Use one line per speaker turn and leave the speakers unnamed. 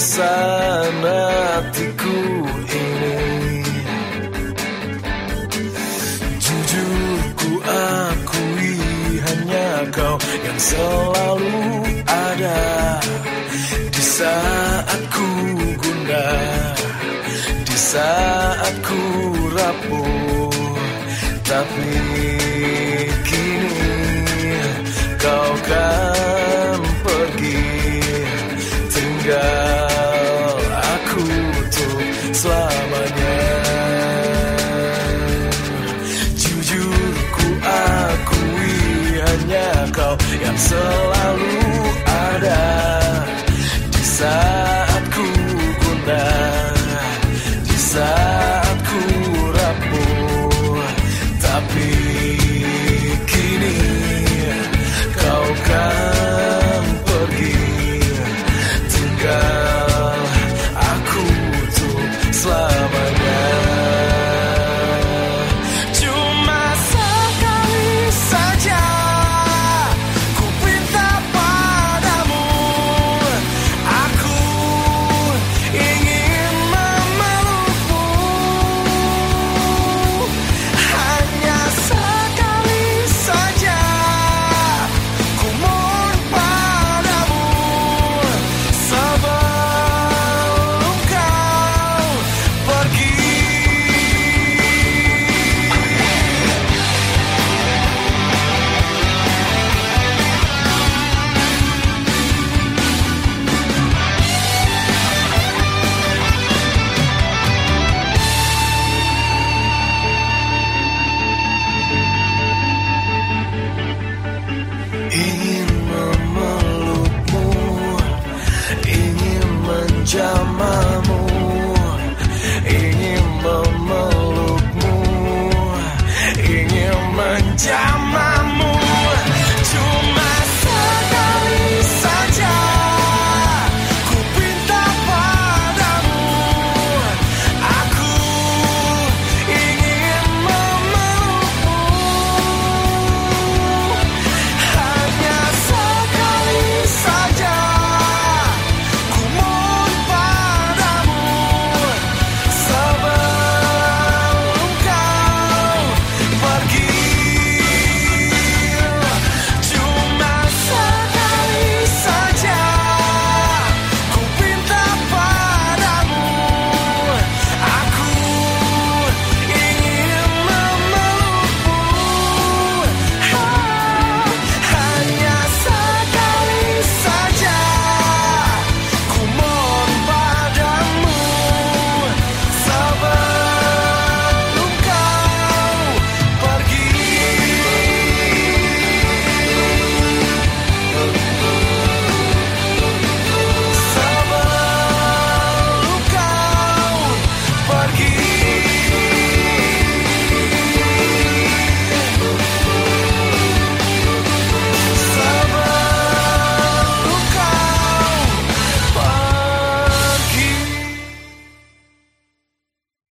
Kegelisahan hatiku ini. Jujur ku akui hanya kau yang selalu ada Di saat ku gundah Di saat ku rapuh. Tapi kau yang selalu ada di saat ku kundang, di saat jamamu Ingin memelukmu Ingin menjamah